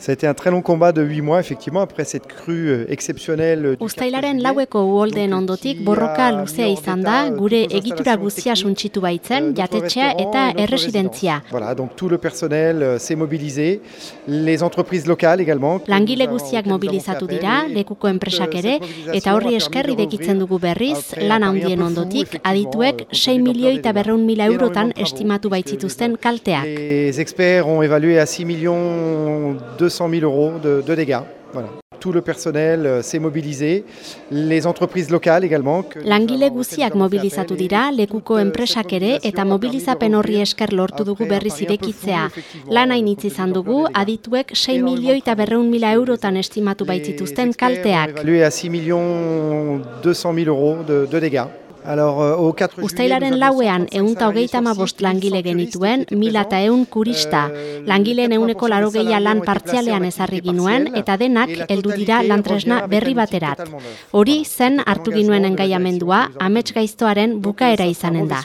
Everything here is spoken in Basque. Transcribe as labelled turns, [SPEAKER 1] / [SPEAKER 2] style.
[SPEAKER 1] Ça a été un très long combat de 8 mois, effectivement, après cette crue euh, exceptionnelle.
[SPEAKER 2] Uztailaren laueko uholden ondotik borroka luzea izan da, gure egitura guzia suntxitu baitzen, jatetxea eta erresidentzia.
[SPEAKER 1] Voilà, donc tout le personnel euh, s'est mobilisé, les entreprises locales également.
[SPEAKER 2] Langile guztiak mobilizatu dira, lekuko enpresak ere, eta horri eskerri dekitzen dugu berriz, lan handien ondotik, adituek 6 milioi eta berreun mila eurotan estimatu baitzituzten kalteak.
[SPEAKER 1] Les experts ont évalué à 6 millions 200 000 euros de, de dégâts. Voilà. Tout le personnel euh, s'est mobilisé, les entreprises locales également.
[SPEAKER 2] Langile guztiak mobilizatu dira, lekuko enpresak ere eta mobilizapen horri esker lortu dugu berriz irekitzea. Lan hainitz izan dugu, adituek 6 milioi eta berreun mila eurotan estimatu baitzituzten kalteak.
[SPEAKER 1] Évalué à 6 millions 200 000 euros de, de dégâts. Euh, au 4
[SPEAKER 2] Uztailaren lauean eunta hogeita bost langile genituen, mila eta eun kurista. Langileen euneko laro lan partzialean ezarri ginuen, eta denak heldu dira lantresna berri baterat. Hori zen hartu ginuen engaiamendua, amets gaiztoaren bukaera izanen da.